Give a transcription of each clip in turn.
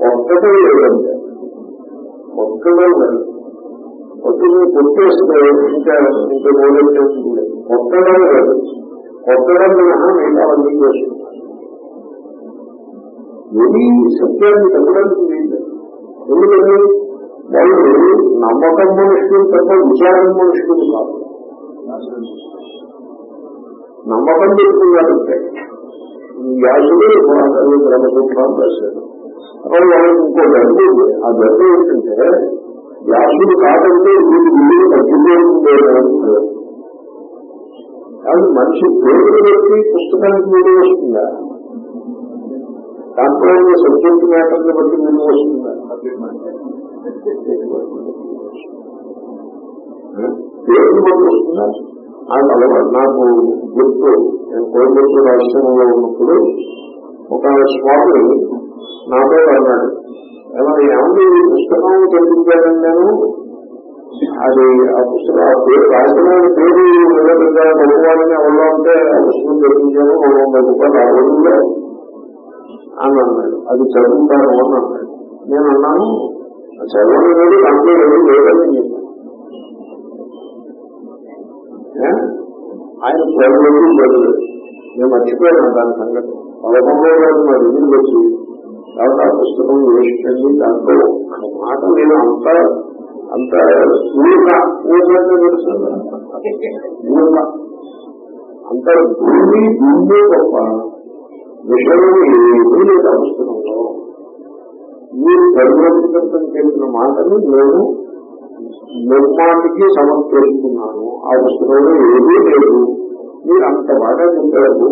కొత్తగా లేదండి కొత్తగా లేదు. కొత్తగా కొట్టేస్తే ఇంకా ఇంకా మూడేస్తుంది కొత్తగా లేదు. కొత్తగా మినహా మిగతా అన్ని చేస్తుంది ఏది సత్యాన్ని తగ్గడానికి లేదు ఎందుకంటే వాళ్ళు నమ్మకం మనుషులు తప్ప విచారం మనుషులు కాదు. నమ్మకం చెప్పుకున్నారంటే వ్యాసుడు బ్రహ్మసూత్రాలు రాశాడు అప్పుడు వాళ్ళకి ఇంకో గడ్డ ఉంది ఆ గడ్డ ఏంటంటే వ్యాసుడు కాదంటే వీటి విలువ తగ్గిపోతుంది కానీ మనిషి పేరు బట్టి పుస్తకానికి విలువ వస్తుందా? దాంట్లో సబ్జెక్ట్ మ్యాటర్ని బట్టి విలువ వస్తుందా? పేరు బట్టి వస్తుందా? ఆయన అలవాటు నాకు గుర్తు నేను కోయంబత్తూరు ఆశ్రమంలో ఉన్నప్పుడు ఒక స్వామి నాతో అన్నాడు ఏమన్నా ఈ పుస్తకం చదివించాను నేను అది ఆ పుస్తకం ఆ పేరు రాసిన పేరు నిలబెట్ట భగవాన్ని ఎవరో ఉంటే ఆ పుస్తకం చదివించాను రెండు వందల రూపాయలు ఆ రోజుల్లో అని అన్నాడు. అది చదువుతాను అని అన్నాడు. నేను అన్నాను చదవడం లేదు దాంట్లో ఏమీ లేదని చెప్పాను. ఆయన చదవలేదు చదవలేదు నేను మర్చిపోయాను దాని సంగతి. పదకొండో రోజు మా దగ్గరికి వచ్చి కాబట్టి ఆ పుస్తకం వేసుకోండి దాంట్లో ఒక్క మాట నేను అంత అంత ఊరిక ఊరికంటే తెలుసు ఊరిక అంత భూమి భూమి గొప్ప. విషయం ఏమీ లేదు ఆ పుస్తకంలో. మీరు పరివర్తితం చేసిన మాటని నేను నిర్మాణానికి సమర్పిస్తున్నాను. ఆ పుస్తకంలో ఏమీ లేదు. మీరు అంత బాగా చెప్పారు.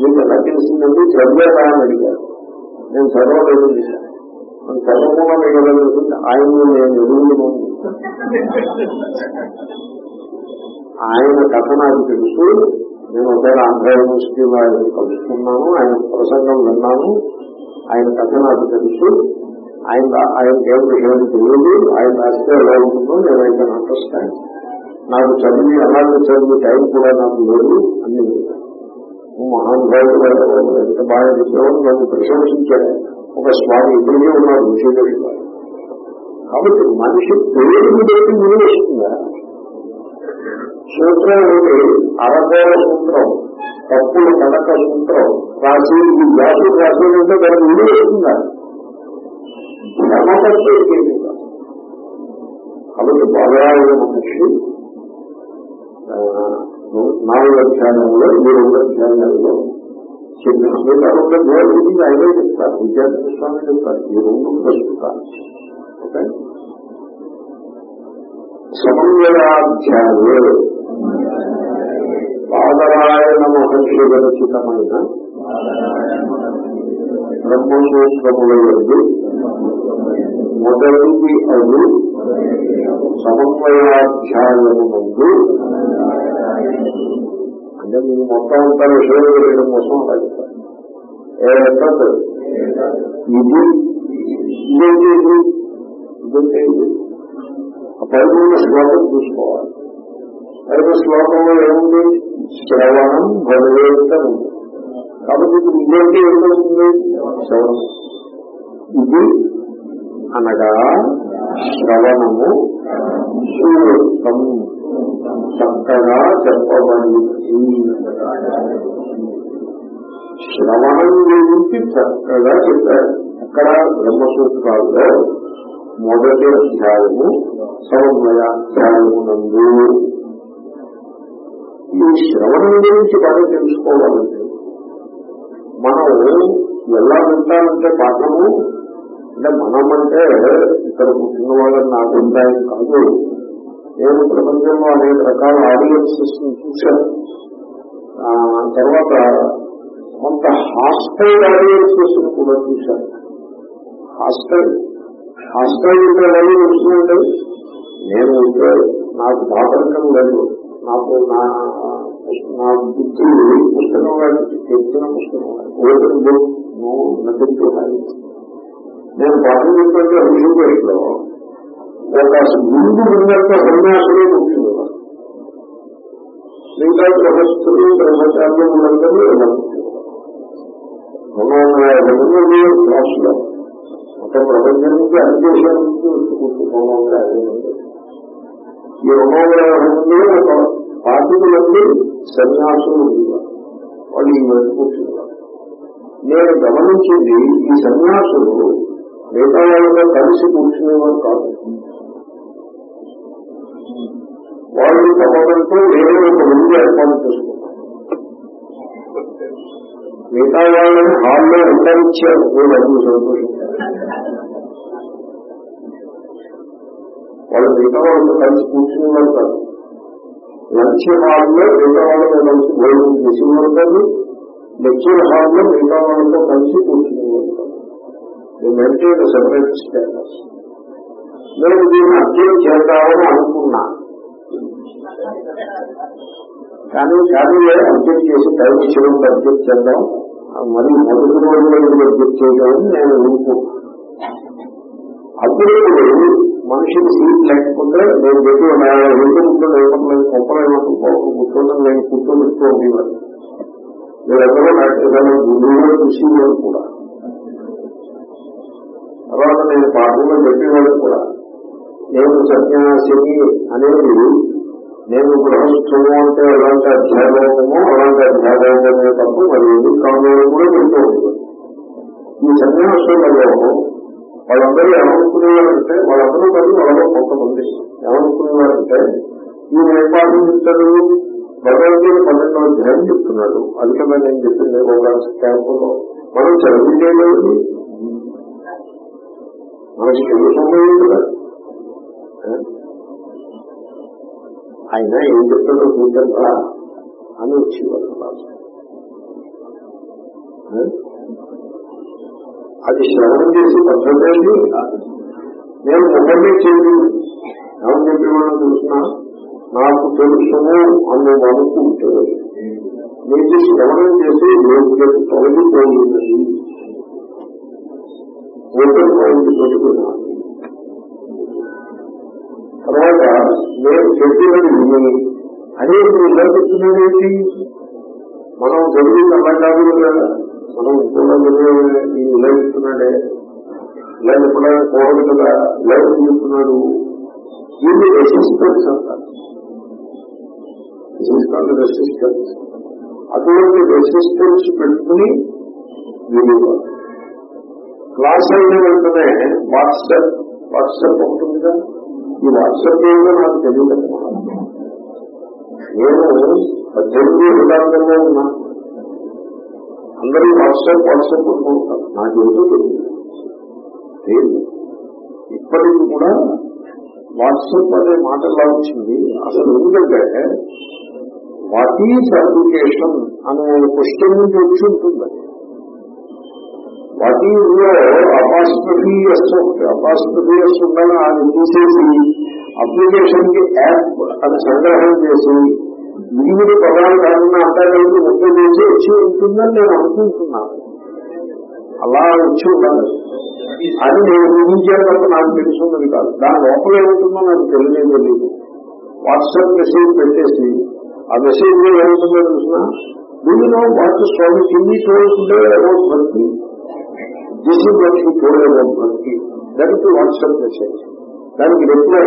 మీకు ఎలా తెలిసిందండి చదివేదా అని అడిగారు. నేను చదవలేదు నేను చదవకుండా మీకు ఎలా ఆయన నేను ఎదుగును ఆయన కథ నాకు తెలుసు. నేను ఒకవేళ ఆంధ్ర యూనివర్సిటీలో ఆయన కలుసుకున్నాను ఆయన ప్రసంగం విన్నాను. ఆయన కథ నాకు తెలుసు. ఆయన ఆయన ఏం విషయం తెలియదు. ఆయన రాస్తే ఎలా ఉంటుందో నేను అయితే అండర్స్టాండ్ నాకు చదివి అలాగే చదివి టైం కూడా నాకు లేదు. అని అన్ని మహానుభావుడు ఎంత బాగా చెప్పేవాడు నన్ను ప్రశంసించాడు ఒక స్వామి ఇద్దరికే ఉన్నాడు విషయం కాబట్టి మనిషి పేరుని బట్టి విలువ వస్తుందా సూత్రం ఒకటి అరకోల సూత్రం తప్పుల కడక సూత్రం రాసి ఈ వ్యాసు రాసి ఉంటే దాని విలువ వస్తుందా కాబట్టి బాగా మనిషి నాలుగు అధ్యాయంలో ఈ రెండు అధ్యాయాల్లో చెప్పిన మిగతా రెండు అధ్యాయాల గురించి ఆయనే చెప్తారు. విద్యార్థి స్వామి చెప్తారు ఈ రెండు ప్రస్తుతాలు ఓకే? సమన్వయాధ్యాయే. బాదరాయణ మహర్షి రచితమైన బ్రహ్మసూత్రముల ఎందు మొదటిది అను సమన్వయాధ్యాయము ముందు అంటే మీరు మొత్తం అంతా విషయం తెలియడం కోసం అలా చెప్తారు. ఇది ఇదేంటి ఇది ఇదంటే ఇది ఆ పైన శ్లోకం చూసుకోవాలి. పైన శ్లోకంలో ఏముంది? శ్రవణం భగవేతం కాబట్టి ఇప్పుడు ఇదేంటి ఏమవుతుంది శ్రవణం ఇది అనగా శ్రవణము సూక్తం చక్కగా చెప్పబడింది శ్రవణం గురించి చక్కగా చెప్పారు. అక్కడ బ్రహ్మసూత్రాల్లో మొదటి అధ్యాయము సమన్వయాధ్యాయమునందు ఈ శ్రవణం గురించి బాగా తెలుసుకోవాలంటే మనం ఎలా వింటామంటే పాఠము అంటే మనం అంటే ఇక్కడ పుట్టిన వాళ్ళని నాకు ఉంటాయని కాదు. నేను ప్రపంచంలో అనేక రకాల ఆడియన్సెస్ చూశాను. తర్వాత కొంత హాస్టల్ ఆడియన్సెస్ కూడా చూశాను. హాస్టల్ హాస్టల్ అంటే వాళ్ళు తెలుసుకుంటే నేను ఉంటే నాకు బాధకం లేదు నాకు నా నా బుద్ధి పుస్తకం వాడికి తెచ్చిన పుస్తకం ఓపెన్ బుక్ నో నథింగ్ నేను పాఠం చెప్తుంటే ఋషికేష్లో ఒక ముందు ఉన్నంత సన్యాసులు కూర్చుంది మిగతా గ్రహస్థులు బ్రహ్మచారులు ఉన్నందరూ రెండు వందల మొత్తం ప్రపంచం నుంచి అన్ని దేశాల నుంచి కూర్చుకోవడం ఈ ఒక పాతిక సన్యాసులు ఉండేవారు వాళ్ళు ఈ మధ్య కూర్చున్నారు నేను గమనించింది ఈ సన్యాసులు మిగతా వాళ్ళతో కలిసి కూర్చునేవారు కాదు. వాళ్ళు తమకంటూ ఏదో ఒక ముందు ఏర్పాటు చేసుకున్నారు. మిగతా వాళ్ళని హాల్లో ఉండనిచ్చారు నేను అందుకు సంతోషించారు. వాళ్ళు మిగతా వాళ్ళతో కలిసి కూర్చునేవారు కాదు. లంచ్ హాల్లో మిగతా వాళ్ళతో కలిసి భోజనం చేసేవారు కాదు. లెక్చర్ హాల్లో మిగతా వాళ్ళతో కలిసి కూర్చునేవారు కాదు. మెయింటైన్ సెపరేట్ స్టేటస్ నేను దీన్ని అర్థం చేద్దామని అనుకున్నా. కానీ కానీ అబ్జెక్ట్ చేసి టైం చేయడం అబ్జెక్ట్ చేద్దాం. మరి మొదటి రోజులు అబ్జెక్ట్ చేయగలని నేను అనుకున్నాను అప్పుడు మనిషికి సీట్ లేకపోతే నేను చెప్పి ముక్కలు లేకుండా గొప్పలు ఏమంటారు కూర్చోవడం నేను కూర్చోబెడుతూ ఉండేవాడు మీరందరూ నాకు ఏదైనా గురువులో చూసేవాడు కూడా తర్వాత నేను పాఠంలో చెప్పేవాడు కూడా. నేను సన్యాసిని అనేది నేను గృహస్థము అంటే ఎలాంటి అధ్యాపకమో అలాంటి అధ్యాపకమే తప్ప మరి ఏది కావాలని కూడా చెప్తూ ఉంటుంది ఈ సన్యాసులలో వాళ్ళందరూ ఏమనుకునేవారంటే వాళ్ళందరూ కలిసి వాళ్ళలో కొంతమంది. ఏమనుకునేవారంటే ఈ ఏర్పాటు ఇద్దరు భగవద్గీత పన్నెండో అధ్యాయం చెప్తున్నాడు. అది కదా నేను చెప్పింది ఒక క్యాంపులో. మనం చదివించేది మనకి తెలుసు కదా. ఆయన ఏం చెప్తాడో చూద్దా అని వచ్చేవారు అది శ్రవణం చేసి పద్ధతి నేను ఒకటే చేసి ఎవరు చెప్పేవాళ్ళని చూసినా నాకు తెలుసును మనకు ఉంటుంది. నేను శ్రవణం చేసి యోగ్యత తొలగిపోయినది ఓపెన్ మైండ్ పెట్టుకున్నాను తర్వాత నేను చెప్పినది విని అదే ఇప్పుడు ఇలా చెప్తున్నాడు మనం చదివి అలా కాదు కదా మనం కూడా ఇలా చెప్తున్నాడే ఇలా చెప్పడానికి పోవడం కదా ఇలా చెప్తున్నాడు దీన్ని రెసిస్టెన్స్ అంటారు రెసిస్టెన్స్ అటువంటి రెసిస్టెన్స్ పెట్టుకుని విలువ క్లాస్ అయిన వెంటనే వాట్సాప్ వాట్సాప్ ఉంటుంది కదా ఈ వాట్సాప్ ఏదో నాకు తెలియదు. నేను పద్దెనిమిది విధానంలో ఉన్నా. అందరూ వాట్సాప్ వాట్సాప్ ఉంటూ ఉంటారు. నాకేదో తెలియదు. తెలియదు ఇప్పటికి కూడా వాట్సాప్ అనే మాట ఎలా వచ్చింది. అసలు ఎందుకంటే వాట్ ఈజ్ అప్లికేషన్ అనే క్వశ్చన్ నుంచి వచ్చి ఉంటుంది. వాటిలో ఈజ్లో అపాస్ట్రఫీయస్ అపాస్ట్రఫీయస్ ఉండాలని ఆయన తీసేసి అప్లికేషన్కి యాప్ అది సంగ్రహం చేసి వివిధ పదాలు కాకుండా అంతకంటే ముప్పై చేసి వచ్చి ఉంటుందని నేను అనుకుంటున్నాను అలా వచ్చి ఉండాలి. అది నేను ఊహించాను తప్ప నాకు తెలుసున్నది కాదు. దాని లోపల ఏముంటుందో నాకు తెలియలేదు. తెలియదు వాట్సాప్ మెసేజ్ పెట్టేసి ఆ మెసేజ్లో ఏముంటుందో తెలిసిన? దీనిలో వాట్సాప్ స్వామి టీవీ చూడకుంటే bhakti this is what he told bhakti దానికి వాట్సాప్ మెసేజ్ దానికి reply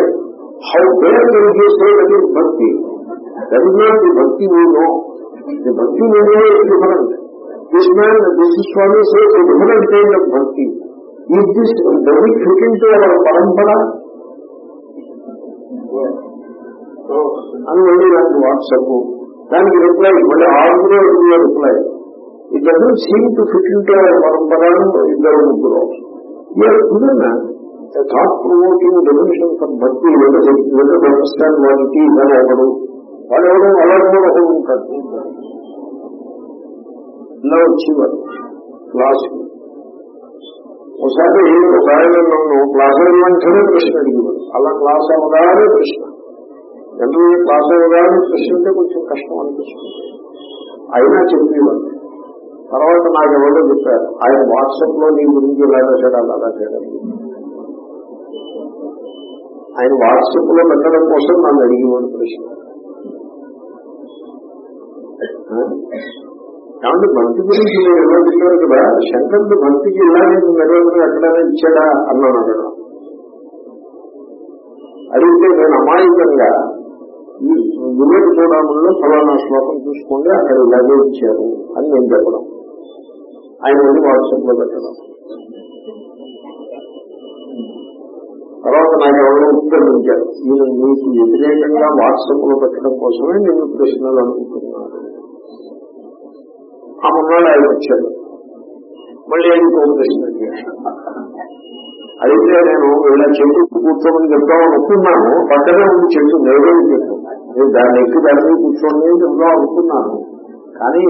how dare can he say that is bhakti that is not the bhakti we know the bhakti we know is different this man this Swami say different kind of bhakti is this does it fit into our పరంపర అని మళ్ళీ దానికి WhatsApp దానికి reply మళ్ళీ ఆరుగురు reply it doesn't seem to fit into ఇద్దరు ముగ్గురు. ఇదన్నా thought promoting definition for bhakti understand వాటికి ఇదని ఒకడు వాడు ఎవరు అలాగే ఒకడు ఉంటాడు ఇలా వచ్చేవారు క్లాస్ ఒకసారి ఒక ఆయన నన్ను క్లాస్ అయిన వెంటనే ప్రశ్న అడిగేవాడు అలా క్లాస్ అవగానే ప్రశ్న జనరల్ క్లాస్ అవగానే ప్రశ్న అంటే కొంచెం కష్టం అనిపిస్తుంది అయినా చెప్పేవాడు తర్వాత నాకు ఎవరో చెప్పారు ఆయన వాట్సాప్లో నీ గురించి ఇలా చేయడం అలా చేయడం ఆయన వాట్సాప్లో పెట్టడం కోసం నన్ను అడిగేవాడు ప్రశ్న. కాబట్టి భక్తి గురించి నేను ఎలా చెప్పాను కదా శంకరుడు భక్తికి ఇలాగే నిర్వహణ ఎక్కడైనా ఇచ్చాడా అన్నాను అక్కడ అడిగితే నేను అమాయకంగా ఈ వివేక చూడముల్లో ఫలానా శ్లోకం చూసుకోండి అక్కడ ఇలాగే ఇచ్చారు అని నేను చెప్పడం. ఆయన వెళ్ళి వాట్సాప్లో పెట్టడం. తర్వాత నాకు ఎవరో ఉత్తర్వించారు నేను మీకు వ్యతిరేకంగా వాట్సాప్లో పెట్టడం కోసమే నేను ప్రశ్నలు అనుకుంటున్నాను ఆ మొన్నాడు ఆయన వచ్చాడు మళ్ళీ ఆయనకు ఒక ప్రశ్న అయితే నేను ఇలా చెట్టు కూర్చోమని చెప్తాం అనుకున్నాను. పక్కనే ఉంది చెట్టు నేనే చెట్టు. నేను దాన్ని ఎక్కి దాని మీద కూర్చోండి చెప్తాం అనుకున్నాను. కానీ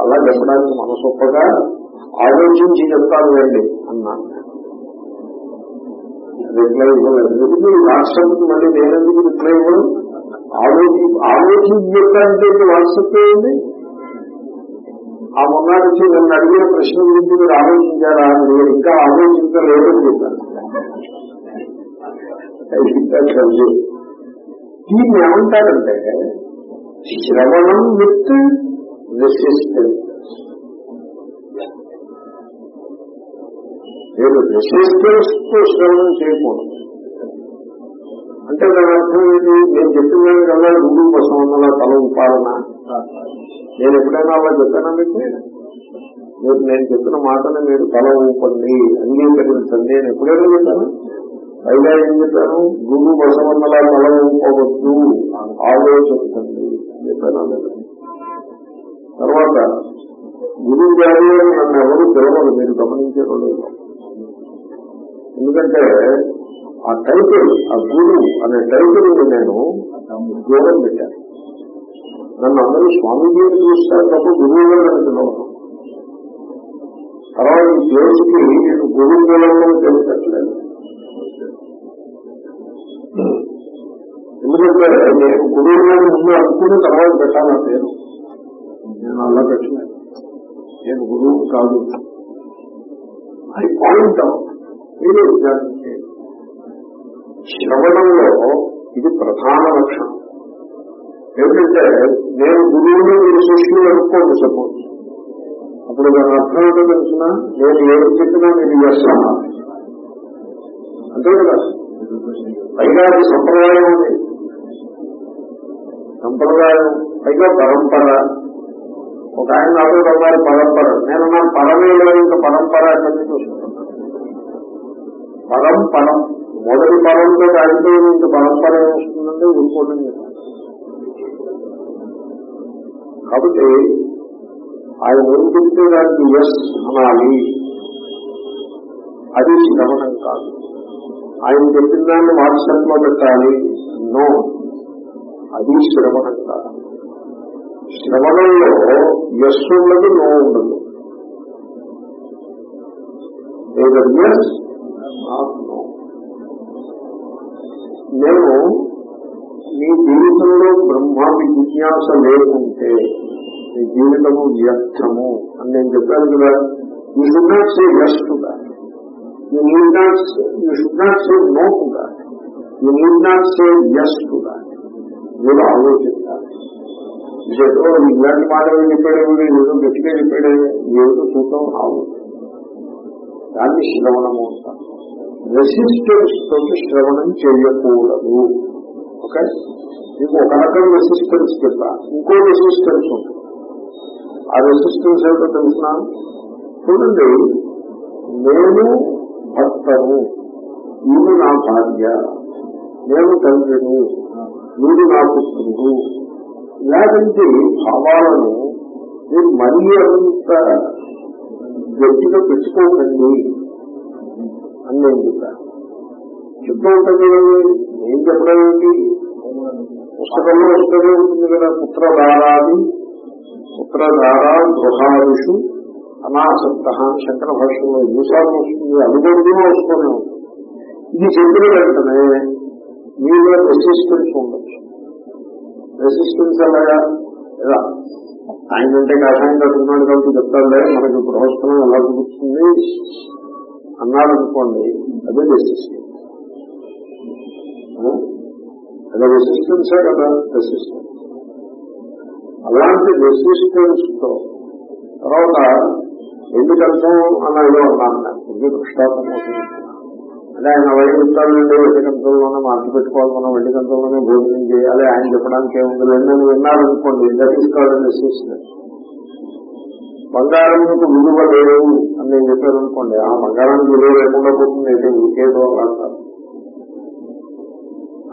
అలా చెప్పడానికి మనసొప్పగా ఆలోచించి చెప్తాను రండి అన్నాను రిప్లై ఇవ్వలేదు. ఎందుకు వాట్సాప్ మళ్ళీ నేనెందుకు రిప్లై ఇవ్వను? ఆలోచి ఆలోచించి చెప్తానంటే వాట్సాప్ ఏంది ఆ మొన్నటి నుంచి నన్ను అడిగిన ప్రశ్న గురించి మీరు ఆలోచించారా అని నేను ఇంకా ఆలోచించలేదని చెప్పాను దీన్ని ఏమంటారంటే శ్రవణం విత్ రెసిస్టెన్స్ నేను రెసిస్టెన్స్తో శ్రవణం చేయకూడదు. అంటే దాని అర్థం ఏంటి? నేను చెప్పిన కల్లా గురువు కోసం ఉన్న తల ఉపాలన నేను ఎప్పుడైనా అలా చెప్పానా మీకు? మీరు నేను చెప్పిన మాటను మీరు తల ఊపండి అంగీకరించండి నేను ఎప్పుడైనా చెప్పాను? పైగా ఏం చెప్పాను? గురువు బసవన్నలా తల ఊపవద్దు ఆలోచించండి చెప్పానా లేదా తర్వాత గురువు గారు అని నన్ను ఎవరు పిలవరు మీరు గమనించడం లేదు. ఎందుకంటే ఆ టైటిల్ ఆ గురు అనే టైటిల్ నేను దూరం పెట్టాను. నన్ను అందరూ స్వామీజీ చూస్తారు తప్ప గురువు గారు అని పిలవను తర్వాత ఈ ప్లేస్కి నేను గురువు పిలవడం తెలియట్లేదు ఎందుకంటే నేను గురువు గారిని ముందు అనుకుని తర్వాత పెట్టాలని పేరు. నేను అలా పెట్టలేదు నేను గురువు కాదు. అది పాయింట్. మీరు విచారం శ్రవణంలో ఇది ప్రధాన లక్షణం. ఏమిటంటే నేను గురువుని మీరు శిష్యులు అనుకోండి సపోజ్. అప్పుడు దాని అర్థం ఏంటో తెలిసిన? నేను ఏం చెప్పినా మీరు చేస్తాను అంతే కదా? పైగా అది సంప్రదాయం ఉంది. సంప్రదాయం పైగా పరంపర. ఒక ఆయన నాతో అన్నారు పరంపర. నేను నా పరమేలో ఇంకా పరంపర అని చూస్తున్నాను. పరం పరం. మొదటి పరంతో దానితో ఇంకా పరంపర వస్తుందంటే ఊరుకోవడం కాబట్టి ఆయన ఊరుకుంటే దానికి ఎస్ అనాలి. అది శ్రవణం కాదు. ఆయన చెప్పిన దాన్ని వాట్సాప్లో పెట్టాలి. నో అది శ్రవణం కాదు. శ్రవణంలో ఎస్ ఉండదు. నో ఉండదు నేను మీ జీవితంలో బ్రహ్మాది జిజ్ఞాస లేకుంటే మీ జీవితము వ్యర్థము అని నేను చెప్పాను కదా. You should not say yes to that you need not you should not say no to that you need not say yes to that మీరు ఆలోచించాలి ఏదో ఇలాంటి మాటలు చెప్పాడు ఏదో గట్టిగా చెప్పాడు ఏదో చూద్దాం ఆలోచన దాన్ని శ్రవణము అంటారు. రెసిస్టెన్స్ తోటి శ్రవణం చేయకూడదు. ఓకే? మీకు ఒక రకం రెసిస్టెన్స్ చెప్తా ఇంకో రెసిస్టెన్స్ ఉంటుంది ఆ రెసిస్టెన్స్ ఏమిటో తెలిసిన? చూడండి నేను భర్తను వీడు నా భార్య నేను తండ్రిని వీడు నా పుత్రుడు. ఇలాంటి భావాలను మీరు మరీ అంత గట్టిగా పెట్టుకోకండి అని నేను చెప్పాను చెప్తూ ఉంటుంది నేను చెప్పడం ఏంటి? పుస్తకంలో వస్తూనే ఉంటుంది కదా పుత్రధారాది పుత్రధారా గృహాదిషు అనాసక్త శంకర భాషలో ఎన్నిసార్లు వస్తుంది అనుబంధంగా వస్తూనే ఉంటుంది ఇది చెప్పిన వెంటనే మీలో రెసిస్టెన్స్ ఉండొచ్చు. రెసిస్టెన్స్ ఎలాగా ఎలా ఆయన అంటే కాషాయం కట్టుకున్నాడు కాబట్టి చెప్తాడే మనకి గృహస్థలం ఎలా కుదురుతుంది అన్నాడనుకోండి అదే రెసిస్టెన్స్ అదే రెసిస్టెన్సే కదా రెసిస్టెన్స్ అలాంటి రెసిస్టెన్స్తో తర్వాత ఎందుకు అర్థం అని ఏదో అన్నాను. నేను ఇది దృష్టాంతం కోసం అదే ఆయన వైద్య చెప్తానండి వెండి కంచంలోనే మార్చి పెట్టుకోవాలి మనం వెండి కంచంలోనే భోజనం చేయాలి ఆయన చెప్పడానికి ఏముంది లేదు నేను విన్నారనుకోండి దట్ ఈస్ కాల్డ్ అసోసియేషన్ బంగారంకు విలువ లేదు అని నేను చెప్పాను అనుకోండి ఆ బంగారానికి విలువ లేకుండా పోతుంది అయితే ఇంకేదో అంటారు.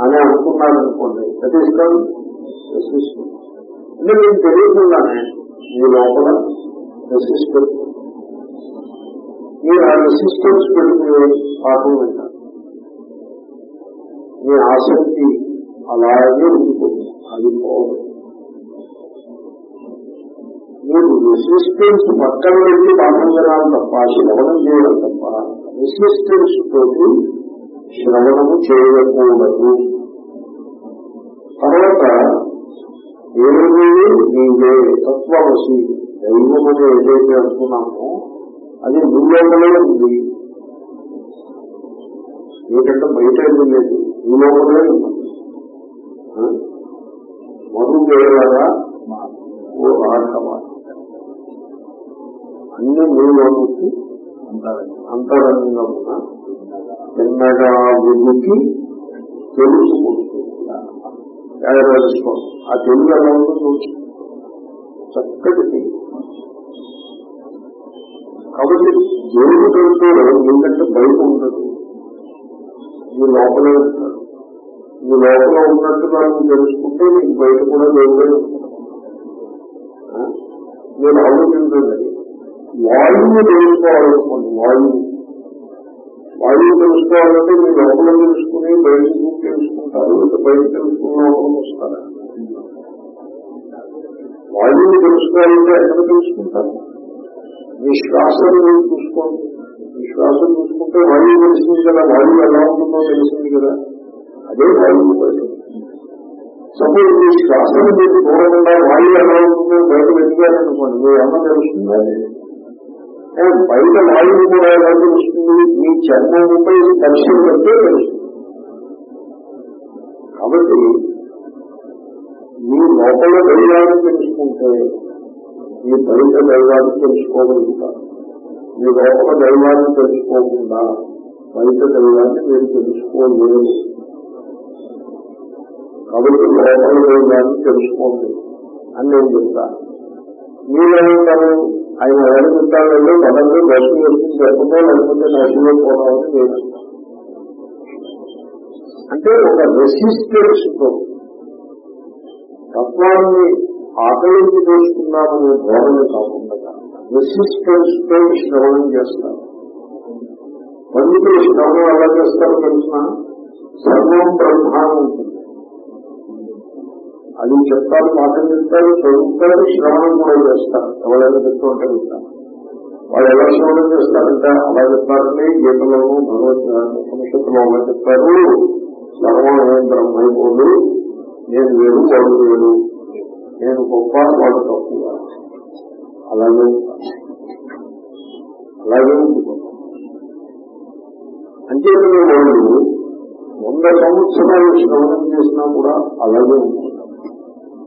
అని అనుకున్నాడు అనుకోండి దట్ ఈస్ కాల్డ్ అంటే మీకు తెలియకుండానే మీ లోపల రెసిస్టెన్స్ మీరు ఆ రెసిస్టెన్స్ పెట్టుకునే పాఠం వింటారు. మీ ఆసక్తి అలాగే ఉంటుంది అది పోవడం మీరు రెసిస్టెన్స్ పక్కన వెళ్ళి పాఠం వినాలి తప్ప శ్రవణం చేయడం తప్ప రెసిస్టెన్స్ తోటి శ్రవణము చేయకూడదు. తర్వాత ఏమీ నీవే తత్వమసి దైవం అని ఏదైతే అనుకున్నామో అది భూలోపలే ఉంది. ఏంటంటే బయట ఏమి లేదు. భూలోపలే ఉంది. మధు వేయగా ఓ రాఘవ అన్ని భూలోకి అంతరంగమున చిన్నగా వెలికి తెలుసుకుంటుంది ఆ తెలుగు ఎలా ఉంటుందో చక్కటి తెలుగు. కాబట్టి దేవుడు కంటే ఎందుకంటే బయట ఉండదు. మీ లోపలే ఉంటాడు మీ లోపల ఉన్నట్టుగా నువ్వు తెలుసుకుంటే నీకు బయట కూడా దేవుడే నేను ఆలోచించండి వాయువు తెలుసుకోవాలనుకోండి వాయువు. వాయువు తెలుసుకోవాలంటే మీ లోపల తెలుసుకుని బయట తెలుసుకుంటారు బయట తెలుసుకున్న లోపలికి వస్తారా వాయువు తెలుసుకోవాలంటే ఎక్కడ తెలుసుకుంటారు? మీ శ్వాసను మీరు చూసుకోండి. మీ శ్వాసను చూసుకుంటే వాయువు తెలిసింది కదా వాయువు ఎలా ఉంటుందో తెలిసింది కదా. అదే వాయువు బయట సపోజ్ మీ శ్వాసను మీరు చూడకుండా వాయువు ఎలా ఉంటుందో బయట వెతికారనుకోండి మీరు ఏమన్నా తెలుస్తుందా బయట వాయువు కూడా ఎలా తెలుస్తుంది? మీ చర్మంపై స్పర్శం కంటే తెలుస్తుంది. కాబట్టి మీ లోపల వెళ్ళాలని తెలుసుకుంటే మీ బయట దైవాన్ని తెలుసుకోగలుగుతారు మీ లోపల దైవాన్ని తెలుసుకోకుండా బయట దైవాన్ని మీరు తెలుసుకోలేరు కాబట్టి లోపల దైవాన్ని తెలుసుకోండి అని నేను చెప్తాను మీరేమంటారు? ఆయన ఎవరు చెప్తారంటే మొదలు దర్శనం చేసి చెప్పతో లేకపోతే నర్సులో పోవాలని నేను అంటే ఒక రెసిస్టెన్స్తో తత్వాన్ని ఆకలించి తెలుసుకుందామనే ధోరణి కాకుండా రెసిస్టెన్స్తో శ్రవణం చేస్తారు. పండితులు శ్రవణం ఎలా చేస్తారో తెలిసిన? సర్వం బ్రహ్మ ఉంటుంది. అది చెప్తారు పాఠం చెప్తారు చదువుతారు శ్రవణం కూడా చేస్తారు. ఎవరైనా చెప్తూ ఉంటే వాళ్ళు ఎలా శ్రవణం చేస్తారంటే అలా చెప్తారంటే గీతలోను భగవత్ ఉపనిషత్తులో అలా చెప్తారు సర్వం బ్రహ్మైపోదు నేను వేరు వాడు వేరు. నేను గొప్ప వాడు తక్కువ అలాగే అలాగే అంటే వాళ్ళు వంద సంవత్సరాలు శ్రవణం చేసినా కూడా అలాగే ఉంటుంది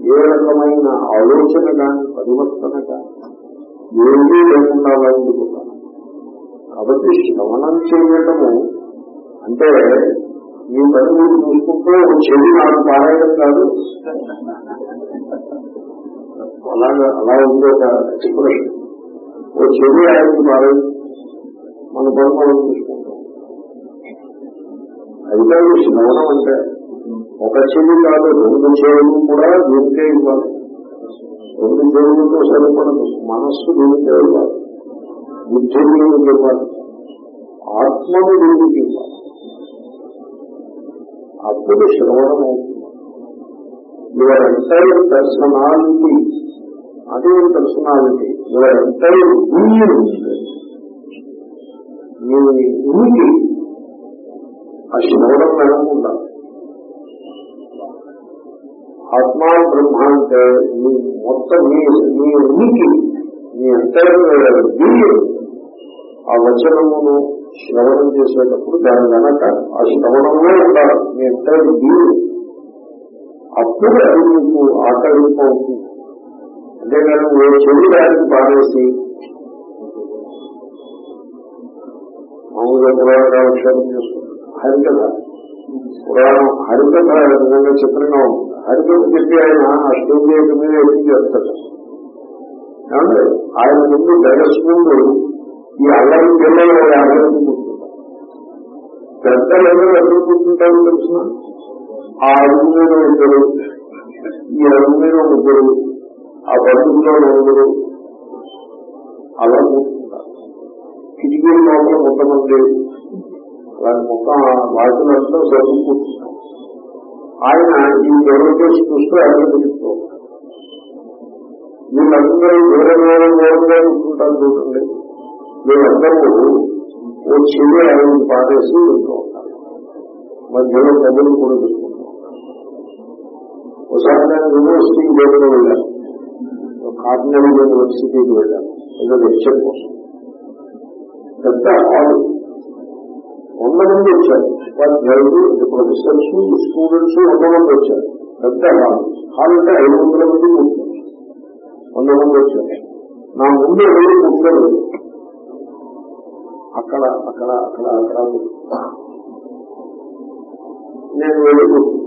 ఏ రకమైన ఆలోచన కానీ పరివర్తన కానీ ఏమీ లేకుండా అలా ఉండిపోతాను కాబట్టి శ్రవణం చేయటము అంటే ఈ పని మీరు చూసుకుంటే చెవి నాకు పారాయణం కాదు. అలాగా అలా ఉంది ఒక ఎక్స్ప్రెషన్ ఓ చెడు ఆయనకి పారాయణ మన పని మనం చూసుకుంటాం అయితే శ్రవణం అంటే ఒక చెడు కాదు రెండు చెవులు కూడా దీనికే ఇవ్వాలి. రెండు చెవులతో సరిపడదు. మనస్సు దీనికే ఇవ్వాలి. బుద్ధి దీనికి ఇవ్వాలి. ఆత్మను దీనికి ఇవ్వాలి. అప్పుడు శ్రవణం అవుతుంది. యువర్ ఎంటైర్ పర్సనాలిటీ అదే పర్సనాలిటీ యువర్ ఎంటైర్ బీయింగ్ మీ ఉనికి ఆ శ్రవణం వెనకుండా ఆత్మా బ్రహ్మ అంటే మీ మొత్తం మీ మీ ఉనికి మీ ఎంటైర్ బీయింగ్ ఆ వచనమును శ్రవణం చేసేటప్పుడు దాని వెనక ఆ శ్రవణంలో ఉండాలి. మీ ఎంటైర్ బీయింగ్ అప్పుడు అది మీకు ఆకలింపు అవుతుంది అంతేగాని ఓ చెడు దానికి పారేసి మామూలుగా పురాణ కాలక్షేపం చేసుకుంటాం హరికథ. పురాణం హరికథ నిజంగా చిత్రంగా ఉంటుంది హరికథ చెప్పి ఆయన ఆ మీద చేస్తాడు. ఆయన ముందు డైరెక్ట్ ముందు ఈ అల్లరి పిల్లలు యాభై పెద్దలు ఎవరు అడుగుతుంటారో తెలిసిన ఆ అడుగు మీద ఇద్దరు ఈ అడుగు మీద ముగ్గురు. ఆ బతుకులో ఎవరు? అలా కూర్చుంటారు కిటికీల లోపల కొంతమంది అలాంటి మొత్తం వాటిలంతా సరుకు కూర్చుంటారు ఆయన ఈ ఎవరి చేసి చూస్తే ఆయన పిలుస్తూ వీళ్ళందరూ వేరే వేరే వేరుగా కూర్చుంటారు చూడండి. వీళ్ళందరూ ఓ చెయ్యి ఆయన పాటేసి వింటూ ఉంటారు. మధ్యలో కబుర్లు కూడా పెట్టుకుంటూ ఉంటారు. ఒకసారి నేను యూనివర్సిటీకి దగ్గర వెళ్ళాను కార్నల్ యూనివర్సిటీకి వెళ్ళాను. ఏదో లెక్చర్ కోసం. పెద్ద హాల్. వంద మంది వచ్చారు. ఉపాధ్యాయులు ప్రొఫెసర్స్ స్టూడెంట్స్ వంద మంది వచ్చారు. పెద్ద హాల్. హాల్ అంటే ఐదు వందల మంది కూర్చున్నారు. వంద మంది వచ్చారు. నా ముందు ఎవరు కూర్చోలేదు. అక్కడ అక్కడ అక్కడ అక్కడ. నేను వెళ్ళి కూర్చున్నాను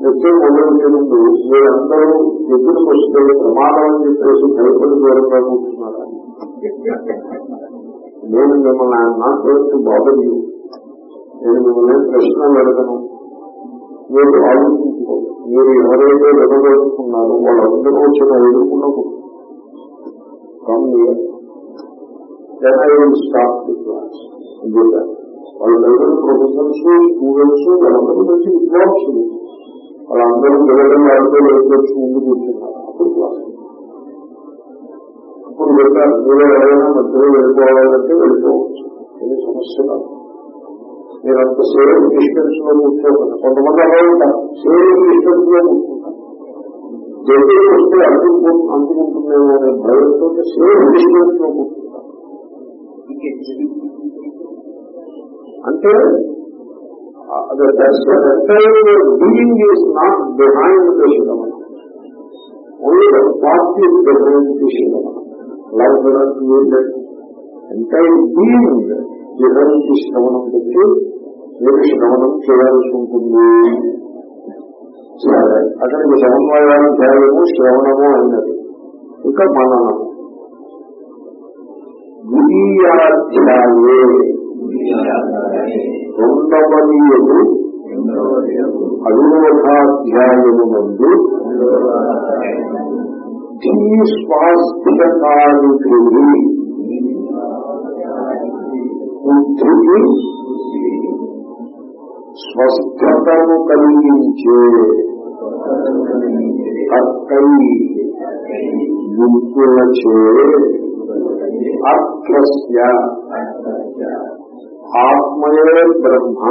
లెక్చర్ మొదలు ముందు మీరందరూ ఎప్పుడు వస్తే ప్రమాదం అని చెప్పేసి భయపడి దూరంగా కూర్చున్నారా నేను మిమ్మల్ని నాట్ గోయింగ్ బాధలు నేను మిమ్మల్ని ప్రశ్నలు అడగను మీరు ఆలోచించుకోండి మీరు ఎవరైతే వెనబడుతున్నారో వాళ్ళందరూ వచ్చిన ఎదుర్కొన్నప్పుడు స్టాప్ ది వాళ్ళ దగ్గర ప్రొఫెసర్స్ స్టూడెంట్స్ వాళ్ళందరూ మంచి విద్వాంసులు వాళ్ళందరూ పిల్లలు వాడితో వచ్చి ముందు కూర్చున్నారు. అప్పుడు చెప్పారు మీరు ఎవరైనా మధ్యలో వెళ్ళిపోవాలంటే వెళ్ళిపోవచ్చు. ఇది సమస్య కాదు. మీరు అంత సేమ్ డిస్టెన్స్లో కూర్చోకండి. కొంతమంది అలా ఉంటారు. సేమ్ డిస్టెన్స్లో కూర్చుంటారు వస్తే అందుకు అందుకుంటుందేమో అనే భయంతో సేమ్ డిస్టెన్స్లో కూర్చుంటారు అంటే being is not behind the శివమన only the part is behind the శివమన life entire being behind the శ్రవణం పెట్టి మీరు శ్రవణం చేయాల్సి ఉంటుంది సరే అక్కడికి సమన్వయాధ్యాయము శ్రవణము అయినది ఇక మననము ద్వితీయాధ్యాయే రెండవది అవిరోధాధ్యాయము నందు ధీ స్వాస్థ్యకాలికి బుద్ధికి స్వస్థతను కలిగించే అక్కై గుర్తులచే అర్థస్య ఆత్మయే బ్రహ్మ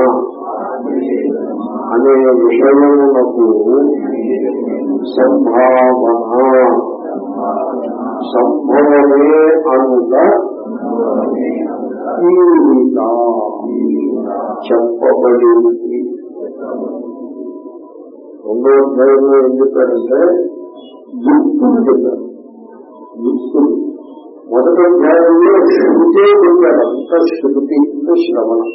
అనే విషయమునకు సంభావన. సంభవమే అనుక ఈత చెప్పబడింది. రెండో అధ్యాయంలో ఏం చెప్పారంటే యుక్తులు చెప్పారు. యుక్తులు మొదటి అధ్యాయంలో శృతే చెప్పారు అంత శృతి అంటే శ్రవణం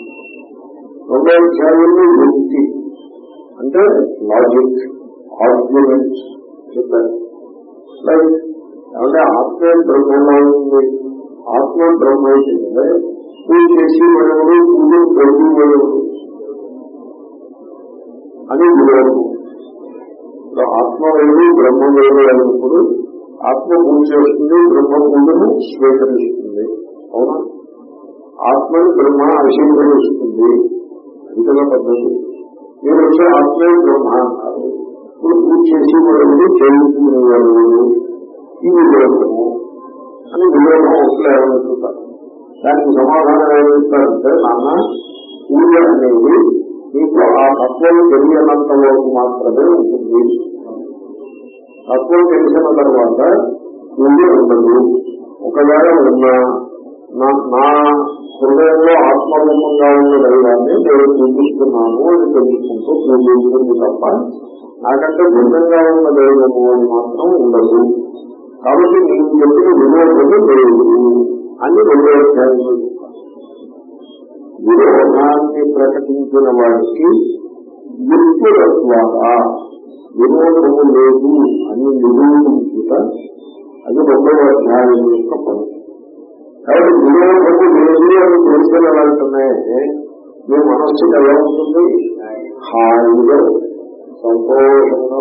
రెండో అధ్యాయంలో యుక్తి అంటే లాజిక్ ఆర్గ్యుమెంట్స్ చెప్పారు. లైక్ అంటే ఆత్మ బ్రహ్మంలో ఉంది ఆత్మ బ్రహ్మ అయితే పూజ చేసి మనవుడు పూజ బ్రహ్మ మనవుడు అని విరోధం ఆత్మ వేరు బ్రహ్మ వేరు అయినప్పుడు ఆత్మ పూజ చేస్తుంది బ్రహ్మ పూజను స్వీకరిస్తుంది. అవునా? ఆత్మని బ్రహ్మ ఆశీర్వదిస్తుంది అంతగా పద్ధతి. మీరు వచ్చే ఆత్మే బ్రహ్మ అంటారు ఇప్పుడు పూజ చేసి మనవుడు చేయించుకునేవాళ్ళు? ఈ విరోధము అని విరోధం ఒకళ్ళు ఏమనుకుంటారు? దానికి సమాధానం ఏమిస్తారంటే నాన్న పూజ అనేది మీకు ఆ తత్వం తెలియనంత వరకు మాత్రమే ఉంటుంది. తత్వం తెలిసిన తర్వాత పూజ ఉండదు. ఒకవేళ ఉన్నా నా హృదయంలో ఆత్మరూపంగా ఉన్న దైవాన్ని నేను చూపిస్తున్నాను అని తెలుసుకుంటూ పూజించుకుంది తప్ప నాకంటే భిన్నంగా ఉన్న దైవము అని మాత్రం ఉండదు. కాబట్టి నేను చెప్పిన విరోధము లేదు అని రెండో అధ్యాయంలో విరోధాన్ని ప్రకటించిన వాడికి యుక్తుల ద్వారా విరోధము లేదు అని నిరూపించుట అది రెండవ అధ్యాయం యొక్క పని కాబట్టి గురువు ప్రతి లేదు అవి తెలుసుకుని వెళ్తున్నాయంటే మీ మనస్సుకి ఎలా ఉంటుంది? హాయిగా సంతోషంగా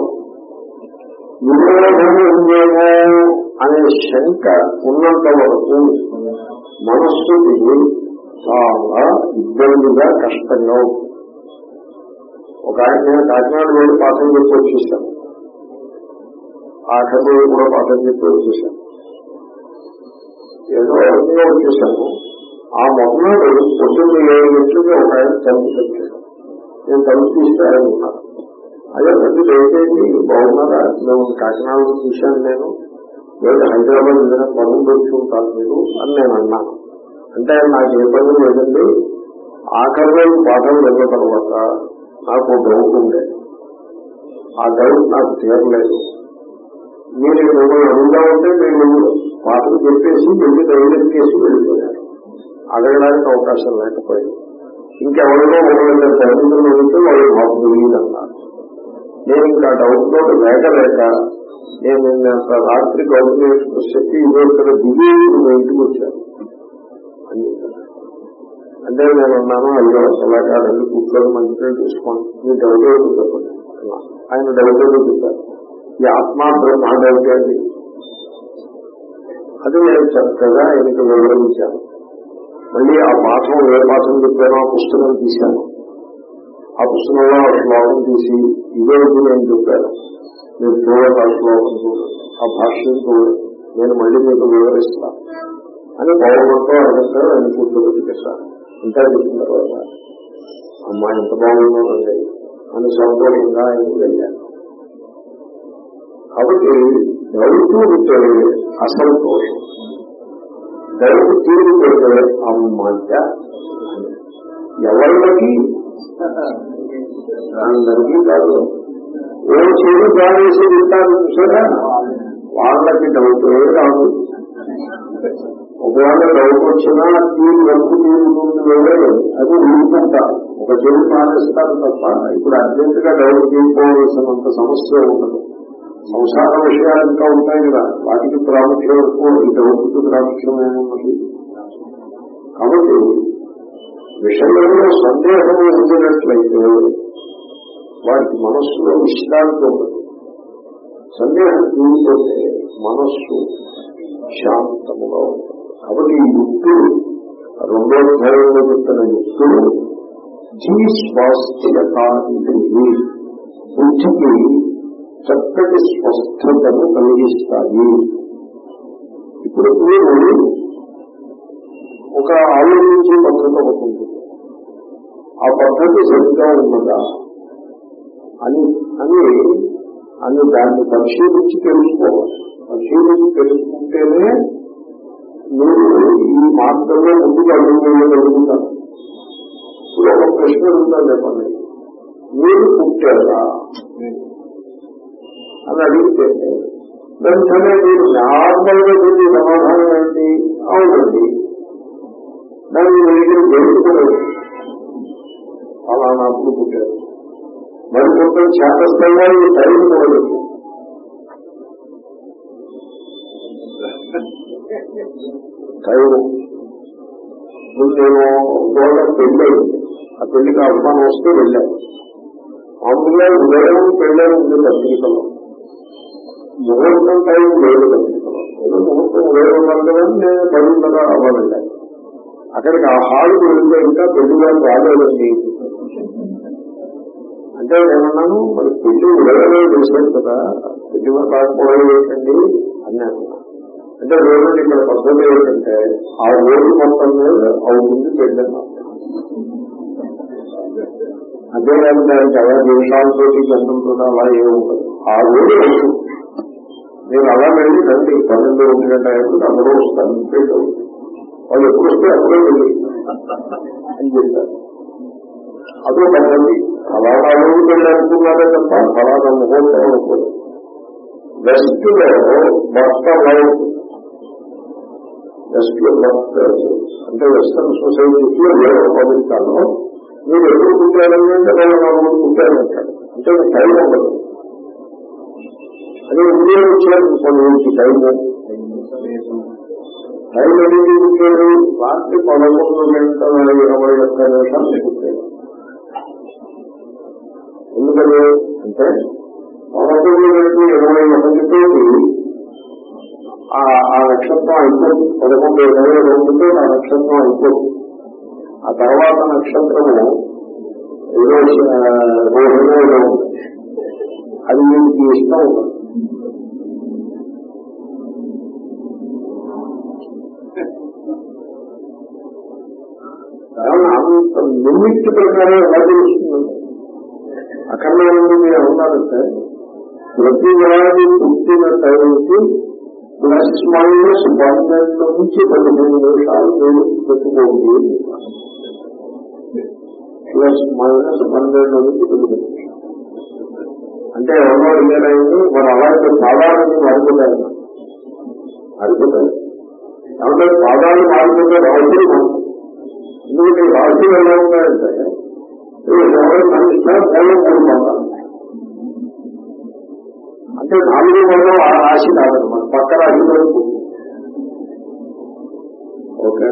విరోధము ఉందేమో అనే శంక ఉన్నంత వరకు మనస్సుకి చాలా ఇబ్బందిగా కష్టంగా ఉంటుంది. ఒక ఆయన నేను కాకినాడ వెళ్ళి పాఠం చెప్పి వచ్చేసాను. ఆఖరి కూడా పాఠం చెప్పి వచ్చేసాను. ఏదో రకంగా చేశాను. ఆ మొదలు పొద్దున్న ఏడు గంటలకి ఒక ఆయన తలుపు తెచ్చాడు నేను తలుపు తీస్తే ఆయన అదే ప్రతి దయచేయండి బాగున్నారా మేము కాకినాడలో చూశాను నేను. లేదా హైదరాబాద్ ఏదైనా పనులు పెంచుకుంటాను మీరు అని నేను అన్నాను. అంటే నాకు ఏ పనులు లేదండి. ఆఖరి పాఠం వెళ్ళిన తర్వాత నాకు డౌట్ ఉండే. ఆ డౌట్ నాకు తీరలేదు. మీరు మిమ్మల్ని అడుగుదామంటే మీరు పాటలు చెప్పేసి వెళ్ళి ధైర్యం చేసి వెళ్ళిపోయారు. అడగడానికి అవకాశం లేకపోయింది. ఇంకెవరిలో ఒకవేళ తల్లిదండ్రులు ఉంటే వాళ్ళు మాకు తెలియదన్నారు నేను ఇంకా డౌట్ తోటి లేకలేక నేను నిన్న రాత్రి గవర్నమెంట్ చెప్పి ఇదే ఇక్కడ దిగి ఇప్పుడు ఇంటికి వచ్చాను. అని అంటే నేను అన్నాను అయ్యో అలాగా రెండు కూర్చొని మంచిగా చూసుకోండి. మీ డౌట్ ఏదో చెప్పండి ఆయన డౌట్ ఏదో చెప్పారు. ఈ ఆత్మ బ్రహ్మ డౌట్ అండి అది నేను చక్కగా ఆయనకి వివరించాను. మళ్ళీ ఆ పాఠం ఏ పాఠం చెప్పానో ఆ పుస్తకం తీశాను. ఆ పుస్తకంలో ఆ శ్లోకం తీసి ఇదే నేను చెప్పాను. మీరు చూడండి ఆ శ్లోకం చూడండి. ఆ భాష్యం చూడండి. నేను మళ్ళీ మీకు వివరిస్తాను అని బాగుండటం అడిగితే ఆయన కూర్చోబెట్టి పెట్టాను ఇంకా చెప్పిన తర్వాత అమ్మాయి ఎంత బాగుందో అని సంతోషంగా ఆయన వెళ్ళాను కాబట్టి డౌట్ ఉంటే అసంతోషం డౌట్ తీరిపోతే అమ్మాయ ఎవరికి? అందరికీ కాదు. ఏ చెడు కావేసి తింటారు చూసారా? వాళ్ళకి డౌట్ రాదు ఒకవేళ డౌట్ వచ్చినా తీరు వరకు తీరుతుంది వేరే అది ఊరుకుంటారు. ఒక చెడు మానేస్తారు తప్ప ఇప్పుడు అర్జెంట్గా డౌట్ తీసుకోవాల్సినంత సమస్య ఉండదు. సంసార విషయాలు ఇంకా ఉంటాయి కదా. వాటికి ప్రాముఖ్యం ఎక్కువ ఈ డౌట్కి ప్రాముఖ్యమైనది కాబట్టి విషయంలో సందేహం ఉంచినట్లయితే వారికి మనస్సులో విశ్రాంతి ఉండదు. సందేహం తీరిపోతే మనస్సు శాంతముగా ఉంటుంది. కాబట్టి ఈ యుక్తులు రెండో అధ్యాయంలో చెప్తున్న యుక్తులు జీ స్వాస్థ్యకాంతి బుద్ధికి చక్కటి స్వస్థతను కలిగిస్తాయి. ఇప్పుడు మీరు ఒక ఆలోచించే పద్ధతి ఒకటి ఉంటుంది ఆ పద్ధతి సరిగ్గా ఉన్నదా? అని అని అని దాన్ని పరిశీలించి తెలుసుకోవాలి. పరిశీలించి తెలుసుకుంటేనే మీరు ఈ మార్గంలో ముందుకు అడుగు వేయగలుగుతారు ఇప్పుడు ఒక ప్రశ్న ఉందా చెప్పండి? మీరు పుట్టారా? అని అడిగితే వెంటనే మీరు నార్మల్గా చెప్పి సమాధానం ఏంటి? అవునండి. దాన్ని మీరు దగ్గర అలా నాకు పుట్టారు. మరి కొంచెం చేతస్థంగా ఈ టైం కూడా టైం. ఇప్పుడు నేను గోడ పెళ్ళి ఆ పెళ్ళికి ఆహ్వానం వస్తే వెళ్ళాను మామూలుగా ఉదయం పెళ్ళి ఉంది పత్రికలో. ముహూర్తం టైం లేదు ముహూర్తం లేదు అంటే నేను పదిన్నర అవ్వాలండి అక్కడికి ఆ హాల్కి వెళ్తే ఇంకా పెళ్ళి గారు రాలేదండి అంటే నేనున్నాను మరి పెళ్ళి ఉదయమే చేశాను కదా పెళ్ళి గారు రాకపోవడం ఏంటండి? అన్నాను. అంటే రోజు ఇక్కడ పద్ధతి ఏంటంటే ఆ రోజు మొత్తం మీద అవుతుంది పెళ్ళి అన్నాను అంతేకాదు దానికి అలా నిమిషాలతో గంటలతో అలా ఏమి ఆ రోజు అవుతుంది నేను అలా వెళ్ళి రండి పన్నెండు ఒంటి గంట అయినప్పుడు అందరూ వస్తాను. ఇంకేట్? వాళ్ళు ఎప్పుడు వస్తే అప్పుడే వెళ్ళి అని చెప్పారు. అదో పదండి ఫలానా రోజు పెళ్ళి అనుకున్నారే తప్ప ఫలానా ముహూర్తం అనుకోలేదు వెస్ట్లో భర్త లైఫ్ వెస్ట్లో భర్త అంటే వెస్టర్న్ సొసైటీకి వేరే అమెరికాలో మీరు ఎప్పుడు పుట్టారని అంటే నేను నలుగురు అంటే టైం ఉండదు. అదే ఇండియా వచ్చారు టైం టైం అనేది పుట్టారు రాత్రి పదకొండు గంటల ఇరవై ఒక్క నిమిషాలు పుట్టారు ఎందుకని? అంటే పదకొండు గంటల ఇరవై ఒకటితో ఆ నక్షత్రం అయిపోతుంది పదకొండు ఇరవై రెండుతో ఆ నక్షత్రం అయిపోతుంది ఆ తర్వాత నక్షత్రము ఏదో రోహిణిలో అది మీకు ఇష్టం ఉండదు. లిమిట్ ప్రకారం ఎలా తెలుస్తుందండి అక్కడ నుండి మీరు ఏమన్నారంటే ప్రతి వారి పుట్టిన టైంకి ప్లస్ మైనస్ పన్నెండు నుంచి పదిహేను నిమిషాలు మీరు పెట్టుకోండి. ప్లస్ మైనస్ పన్నెండు నుంచి పదిహేను అంటే ఎవరో అడిగారైంది మరి అలాంటి పాదాలని మారిపోతాయి మారిపోతాయి కాబట్టి పాదాలు మారిపోతే రాజులు మారుతాయి ఎందుకంటే రాజులు ఎలా ఉన్నాయంటే ఎవరు మనిషి మూడు మూడు అంటే నాలుగు వందలు ఆ రాశి కాదనమాట. పక్క రాశి వరకు. ఓకే.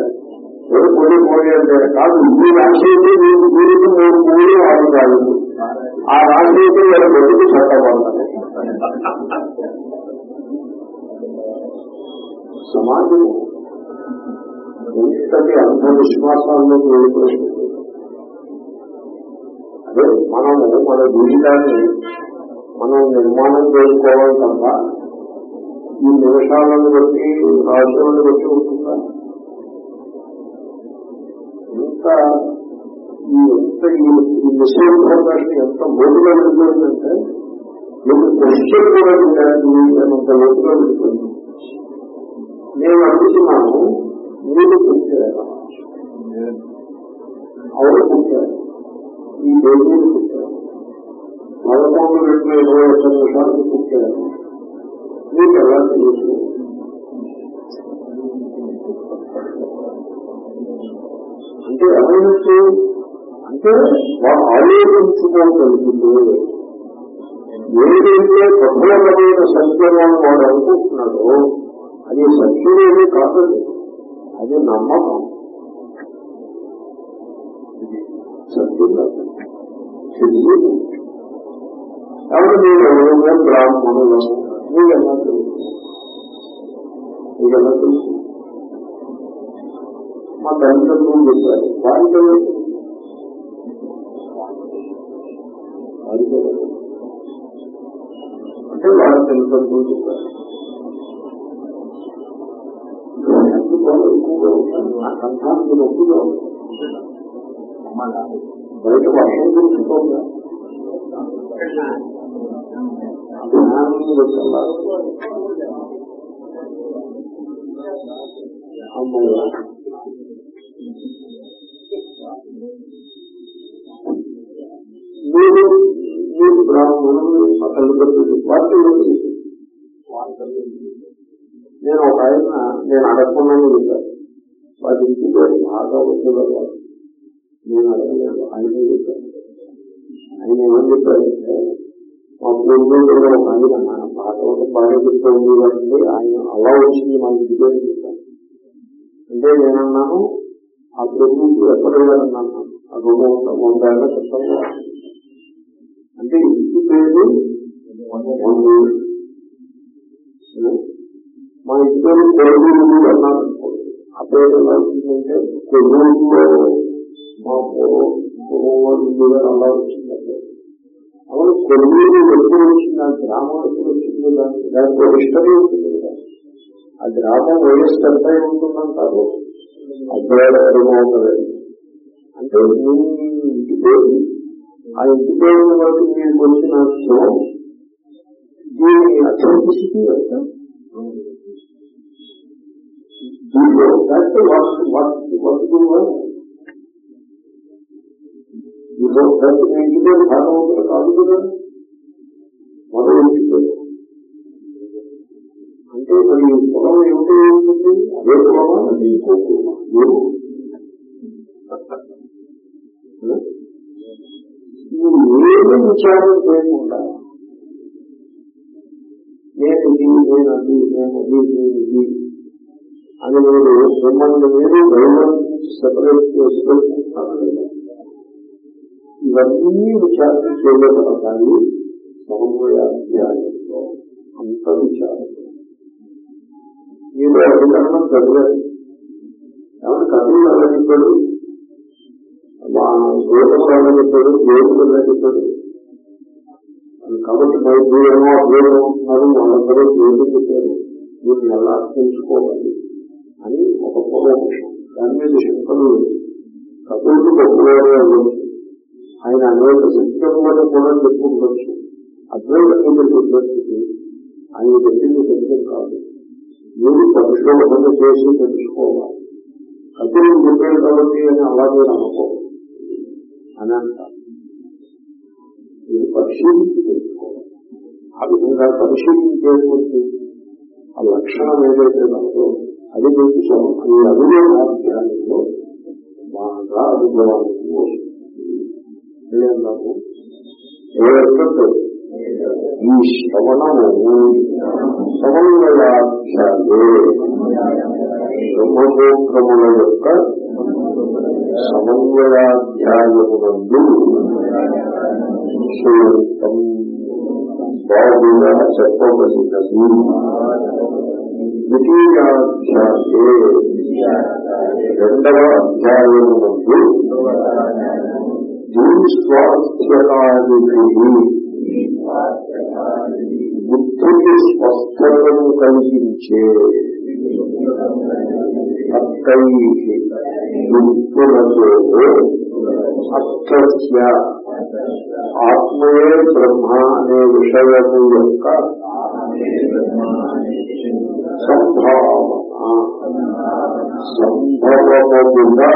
ఎవరు పోయి పోయి అంటే కాదు ఈ రాశి అయితే మీకు గురికి మూడు మూడు ఆరు కాదు ఆ రాశి అయితే వీళ్ళ బతుకు చట్టబడతారు సమాజం ఎంతటి అంధవిశ్వాసాల్లోకి వెళ్ళిపోయింది అదే మనము మన జీవితాన్ని మనం నిర్మాణం చేసుకోవాలి తప్ప ఈ నిమిషాలను బట్టి రాజ్యాలను బట్టి ఉంటుందా? ఎంత ఈ ఎంత ఈ మిస్ఇన్ఫర్మేషన్ ఎంత లోతుగా వెళ్ళిపోయిందంటే మీకు క్వశ్చన్ కూడా అంత లోతుగా వెళ్ళిపోయింది నేను అడుగుతున్నాను మీరు పుట్టారు. అవును పుట్టారు. ఈ దేవుడు పుట్టారు. పదకొండు రెండు ఇరవై ఒక్క నిమిషాలకు కూర్చోలేదు మీకు ఎలా తెలుసు? అంటే ఏమైనట్టు అంటే వాడు ఆలోచించుకోగలిగింది ఏదైతే కఠోరమైన సంఖ్యలో వాడు అనుకుంటున్నాడో అది సత్యమేమీ కాదండి అది నమ్మకం. సత్యం తెలియదు. కాబట్టి నేను బ్రాహ్మణులు మీకు తెలుసు? మీకు తెలుసు? మా తల్లిదండ్రులు చెప్పారు దానితో అంటే వాళ్ళ తల్లిదండ్రులు చెప్పారు. ఎక్కువగా ఉంటాను నొప్పిగా బయట వర్షం తెలుసుకోగా మీరు మీరు బ్రాహ్మణులు మా తల్లిదండ్రులు వాటి నేను ఒక ఆయన నేను అడగకుండా చెప్పాను. వాటి ఇంటి పేరు బాగా వచ్చేవారు నేను అడగలేదు ఆయన చెప్పాను ఆయన ఏమని చెప్పారంటే మా పూర్వీకులు ఒక ఆయన భాగవతం బాగా చెప్తూ ఉంది కాబట్టి ఆయన అలా వచ్చింది మా ఇంటి పేరు చెప్పాను అంటే నేనన్నాను ఆ ప్రభుత్వం ఎక్కడ వెళ్ళాలన్నాను ఆ రెండు వంద ఏళ్ళ క్రితంలో అంటే ఇంటి పేరు మా ఇంటి పేరు అన్నాను ఆ పేరు ఎలా వచ్చిందంటే పూర్వం అలా వచ్చిందంటే అవును కొడుగులు ఎప్పుడు వచ్చింది ఆ గ్రామం ఎప్పుడు వచ్చింది దానికి దానికి హిస్టరీ ఉంటుంది కదా. ఆ గ్రామం వయస్సు ఎంత ఉంటుందంటారు? అంటే మీ ఇంటి పేరు ఆ ఇంటి పేరు బట్టి మీకు వచ్చిన దీని అథెంటిసిటీ ఎంత దీంట్లో దాంట్లో వస్తువుగా దీంట్లో దాంట్లో మీ కాదు కదా? మరో మరి పొలం ఏమిటి? అదే కులమా అది ఇంకో ఏమి. విచారం చేయకుండా నేను నేను అది నేను అది అని మీరు మిమ్మల్ని మీరు దైవం నుంచి సెపరేట్ చేసి ఇవన్నీ విచారణ చేయగలుగుతాయి సమన్వయాధ్యాయంలో అంత విచారణ మీరు అధికరణం చదివారు ఏమన్నా కథలు ఎలా చెప్పాడు మా వేదములు ఎలా చెప్పాడు దేవుడు ఎలా చెప్పాడు కాబట్టి మరి దూరమో అద్వైతం ఉంటున్నారు వాళ్ళందరూ దేవుడు చెప్పారు. మీరు ఎలా తెలుసుకోవాలి? ఒక దాని మీద శంకరులు కథలు గొప్పవాడే అవ్వచ్చు ఆయన అనేక సత్యములను కూడా చెప్పుకోవచ్చు అద్వైతం చెప్పినట్టు ఆయన చెప్పింది సత్యం కాదు. మీరు పరిశోధన చేసి తెలుసుకోవాలి. కథలు చెప్పాడు కాబట్టి అని అలాగే అనుకోవాలి అని అంటారు. మీరు పరిశీలించి తెలుసుకోవాలి. ఆ విధంగా పరిశీలించేటువంటి ఆ లక్షణం ఏదైతే కలదో అది మీకు ఈ అనుభవాధ్యాయంలో బాగా అనుభవానికి వస్తుంది. ఈ శ్రవణము సమన్వయాధ్యాయే బ్రహ్మసూత్రముల యొక్క సమన్వయాధ్యాయమునందు బాగుగా చెప్పబడినది. ద్వితీయాధ్యాయే రెండవ అధ్యాయమునందు దీస్వాస్థ్యకాది బుద్ధికి స్వస్థతను కలిగించే అక్కై యుక్తులతో అర్థస్య ఆత్మయే బ్రహ్మ అనే విషయము యొక్క సంభావన. సంభవముగా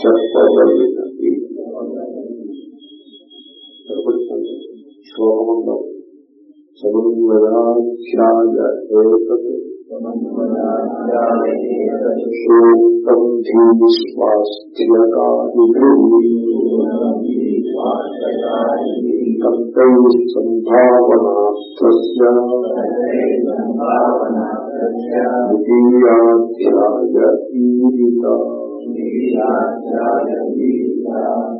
చెప్పగలిగినది సరిపడుతుంది శ్లోకమంలో సమన్వయాధ్యాయ ఏతత్. కర్తై సంభావనార్థస్య ద్వితీయాధ్యాయ ఈరిత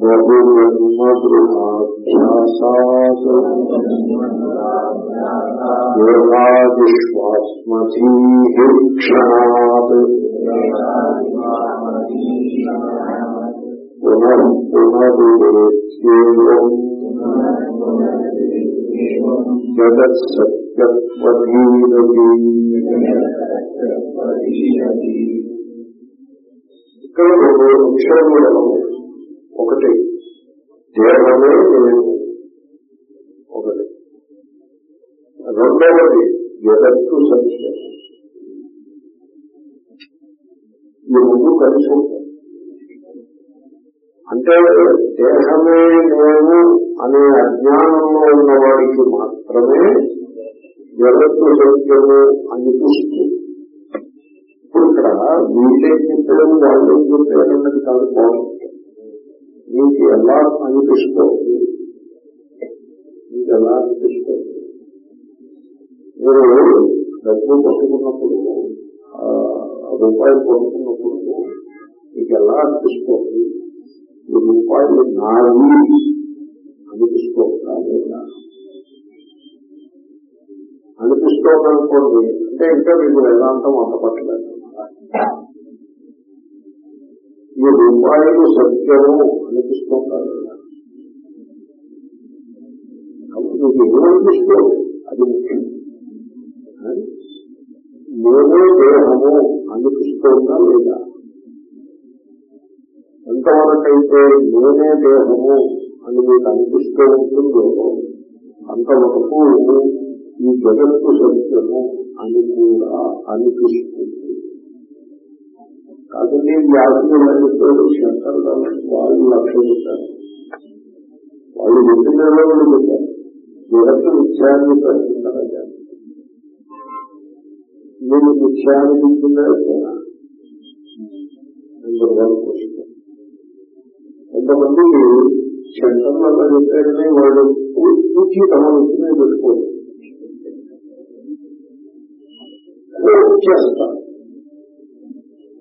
బహుజన్మగృహాభ్యాసాత్ పునః పునరుదేత్యేవం జగత్సత్యత్వధీరతి. ఇక్కడ రెండు విషయములు ఒకటి. దేహమే నేను ఒకటి. రెండవది జగత్తు సత్య ఈ ముందు కలిసి ఉంటాయి అంటే దేహమే నేను అనే అజ్ఞానంలో ఉన్నవాడికి మాత్రమే జగత్తు సత్యము అనిపిస్తుంది. ఇప్పుడు ఇక్కడ వీళ్ళే చెప్పడం వాళ్ళే చెప్పారన్నది కాదు. బాగుంది మీకు ఎలా అనిపిస్తుంది. మీకు ఎలా అనిపిస్తుంది. మీరు డబ్బు పట్టుకున్నప్పుడు రూపాయలు పట్టుకున్నప్పుడు మీకు ఎలా అనిపిస్తుంది. ఈ రూపాయలు నావి అనిపిస్తుందా లేదా? అనిపిస్తోంది అనుకోండి అంటే ఇంకా మీకు వేదాంతం అంత పట్టలేదు ఈ రూపాయలు సత్యము అనిపిస్తుంటారు. లేదా మీకు ఏమనిపిస్తుంది? అది ముఖ్యం. నేనే దేహము అనిపిస్తోందా లేదా? ఎంతవరకైతే నేనే దేహము అని మీకు అనిపిస్తూ ఉంటుందో అంతవరకు ఈ జగత్తు సత్యము అని కూడా అనిపిస్తుంది. కాదండి వ్యాధులు చెప్పారు శంకరుడు వాళ్ళు లక్ష్యం పెట్టారు. వాళ్ళు చెప్పిన వాళ్ళు చెప్పారు. జగత్తు నిత్యాన్ని మిథ్యాన్ని మీరు నిత్యాన్ని చెప్తున్నారా కొంతమంది శంకర్లు చెప్పారని వాళ్ళు పూర్తి తమ వచ్చిన పెట్టుకోరు చేస్తారు.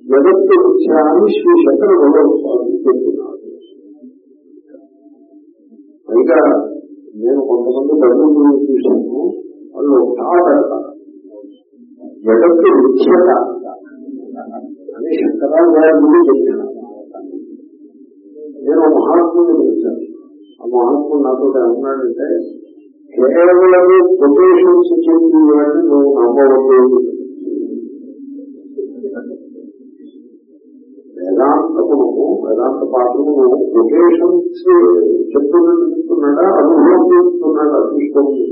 జగత్తు విషయాన్ని శ్రీ శంకర భగవత్స్వామి చెప్తున్నారు పైగా నేను కొంతమంది బంధువులు చూశాను వాళ్ళు ఒక జగత్తు మిథ్యత అని శంకరాచార్యుడు చెప్పినారు నేను మహాత్ముని పిలిచాను ఆ మహాత్ముడు నాతో ఏమన్నాడంటే కేవలము కొటేషన్స్ చెప్పి వాడిని నువ్వు నమ్మవద్దు పాటు పాత్రము కొటేషన్స్ చెప్తున్నట్టు చెప్తున్నాడా అనుభవం చేస్తున్నాడా తీసుకోండి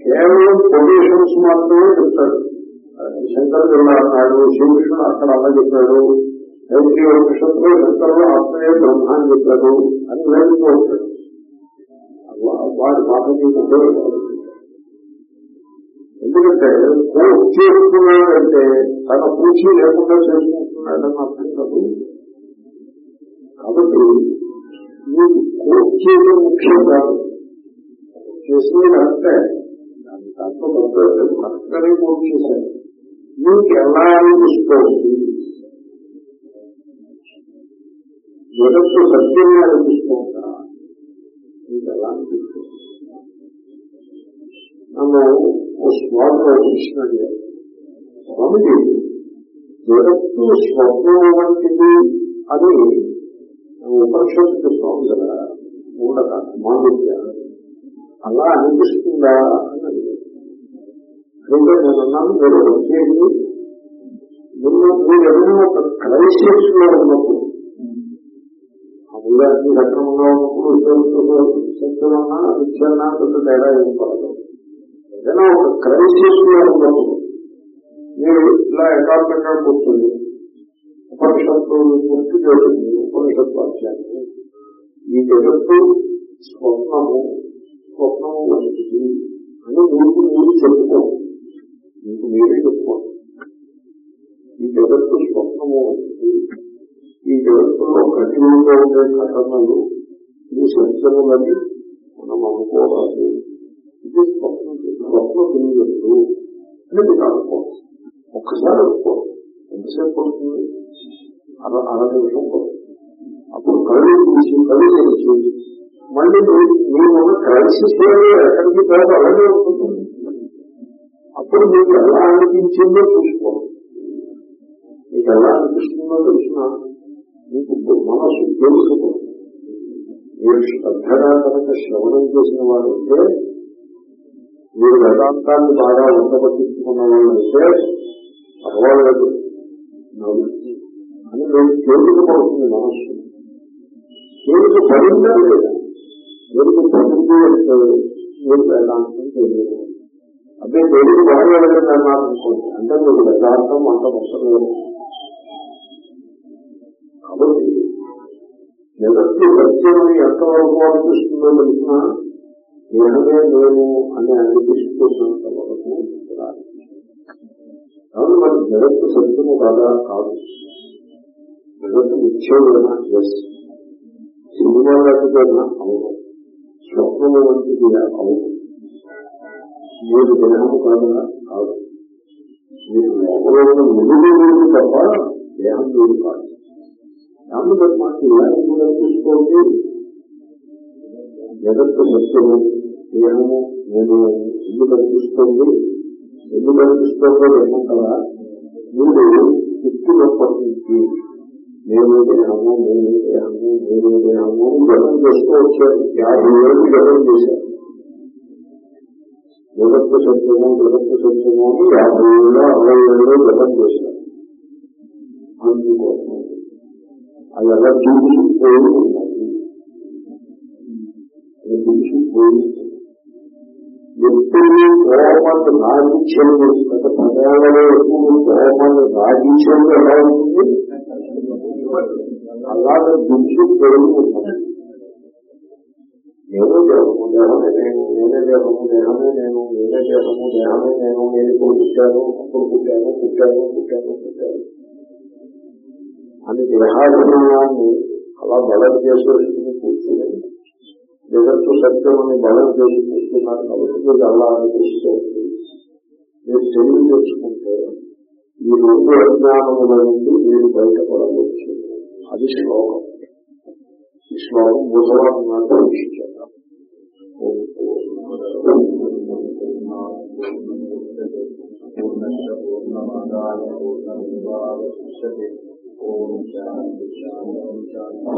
కేవలం కొటేషన్స్ మాత్రమే చెప్తాడు. శంకర్ ఇలా అన్నాడు శ్రీకృష్ణుడు అక్కడ అలా చెప్పాడు. ఐదు ఉపనిషత్తులు శంకరుడు ఆత్మీయ బ్రహ్మ అని చెప్పాడు. అని వేడుతూ వాడి మాట ఎందుకంటే కోర్టు చేస్తున్నాడంటే తన పూచి లేకుండా చేసుకుంటున్నాడని అర్థం కాదు. కాబట్టి మీకు కోర్టు చేయడం ముఖ్యం కాదు చేసేది అంటే దాంట్లో భర్తగానే కోర్టు చేశారు. మీకు ఎలా అనిపిస్తోంది? జగత్తు సత్యంగా అనిపిస్తుందా? మీకు ఎలా అనిపిస్తుంది? నన్ను ఓ స్వామి ప్రశ్న స్వామిజీ జగత్తు స్వప్నం వంటిది అని ఉపనిషత్తు స్వామి కదా మూడక మాండవ్య అలా అనిపిస్తుందా? అని అడిగారు నేను అన్నాను మీరు వచ్చేది నిన్న మీరు ఏదైనా ఒక క్రైసిస్లో ఉన్నప్పుడు ఆ అన్ని సక్రమంగా ఉన్నప్పుడు శక్తులన్నా నిత్యన్నా పెద్ద తేడా ఏం పడదు. ఏదైనా ఒక క్రైసిస్లో ఉన్నప్పుడు మీరు ఇలా ఏకాంతంగా కూర్చొని ఉపనిషత్తు పూర్తి చేసింది ఉపనిషత్తు వాక్యాన్ని ఈ జగత్తు స్వప్నము స్వప్నము వంటిది అని మీకు మీరు చెప్పుకోండి మీకు మీరే చెప్పుకోండి. ఈ జగత్తు స్వప్నము వంటిది. ఈ జగత్తులో కఠినంగా ఉండే ఘటనలు ఇది సంచలనది మనం అనుకోవాలి ఇది స్వప్నం స్వప్న తెలియదు అని మీరు అనుకోవాలి ఒక్కసారి అనుకోవాలి ఎంతసేపు పడుతుంది? అర అర నిమిషం పడుతుంది అప్పుడు కళ్ళు తీసి కళ్ళు తెరిచి మళ్ళీ మీరు క్రైసిస్ ఎక్కడికి పోతే అలాగే ఉంటుంది అప్పుడు మీకు ఎలా అనిపించిందో చూసుకోవాలి మీకు ఎలా అనిపిస్తుందో తెలిసిన మీకు మనసు తెలుసుకోవాలి మీరు శ్రద్ధగా కనుక శ్రవణం చేసిన వాళ్ళైతే మీరు వేదాంతాన్ని బాగా ఉండబట్టించుకున్న వాళ్ళైతే పర్వాలేదు. నవ్వు. అని మీరు తేలిక పడుతుంది మనస్సు. తేలిక పడిందా లేదా? తేలిక పడింది అంటే మీరు వేదాంతం తెలియదు. అదే తేలిక బాగా వెళ్ళండి అన్నారు అనుకోండి. అంటే మీరు వేదాంతం అంత మొత్తం లేదు. కాబట్టి జగత్తు సత్యమని ఎంతవరకు అనిపిస్తుందో తెలిసిన నేనమే నేను అని అనిపిస్తున్నంత వరకు రాదు కాబట్టి మరి జగత్తు సత్యము కాదా కాదు. జగత్తు సినిమా లాంటిదైనా అవును స్వప్నము వంటిది అవును. మీరు దేహము కాదుగా కాదు. మీరు లోపల నిలుగు తప్ప దేహం లేదు కాదు. దాన్ని బట్టి మాకు ఇలా ఎందుకు అనిపిస్తోంది జగత్తు సత్యము దేహము నేను ఎందుకు కనిపిస్తుంది ఎందుకు కనిపిస్తుందో లేకుండా మీరు పుట్టినప్పటి నుంచి నేను దేహము నేను దేహము నేను దేహము జపం చేస్తూ వచ్చారు. యాభై ఏళ్ళు జపం చేశారు. జగత్తు సత్యము జగత్తు సత్యము అని యాభై ఏళ్ళు అరవై ఏళ్ళు జపం చేశారు. అందుకోసం అది ఎలా చూసుకుపోయి ఉన్నాయి చూసుకుపోయి ఎప్పుడు కోపాన్ని రాగించేది గత పదాలలో ఎప్పుడు కోపాన్ని రాగించేది ఎలా ఉంటుంది? అలాగే దుఃఖి పెరుగుతుంది నేను దేహము దేహమే నేను నేనే దేహము దేహమే నేను నేనే దేహము దేహమే నేను నేను ఇప్పుడు పుట్టాను అప్పుడు పుట్టాను పుట్టాను పుట్టాను. పుట్టాను అని దేహాభిమానాన్ని అలా బలం చేసేసుకుని కూర్చుని జగత్తు సత్యమని బలం చేసి కూర్చున్నారు కాబట్టి మీరు అలా అనిపిస్తుంది మీరు తెలివి తెచ్చుకుంటే ఈ రెండు అజ్ఞానముల నుండి మీరు బయటపడలేదు. అది శ్లోకం ఈ శ్లోకం భూసవాన్ని వీక్షించారు పూర్ణమాదాయ పూర్ణమివాశిష్యతే ఓం శాంతి శాంతి శాంతి